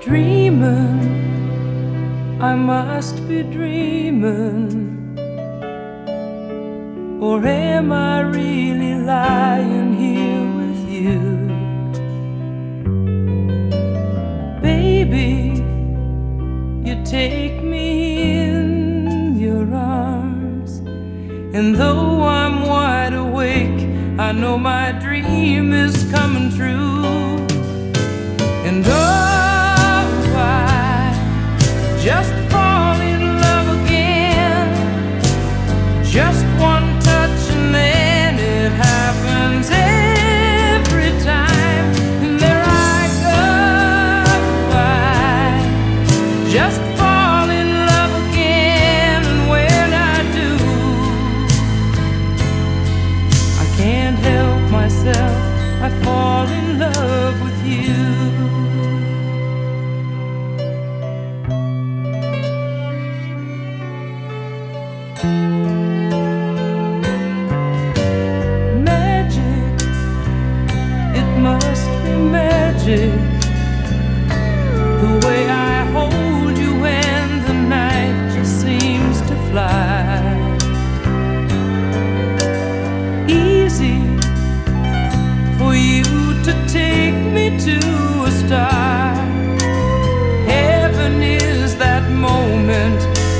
dreaming. I must be dreaming. Or am I really lying here with you? Baby, you take me in your arms. And though I'm wide awake, I know my dream is coming true. And love with you. magic. It must be magic.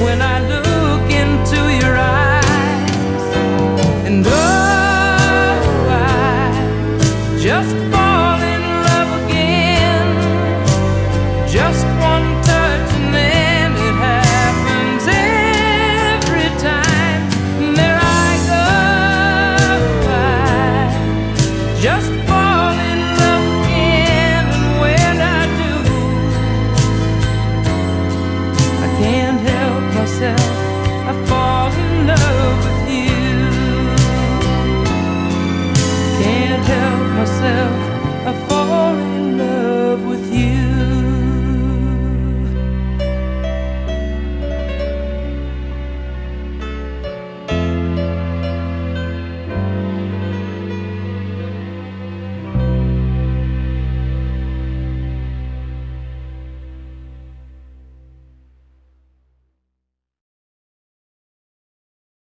when I in love.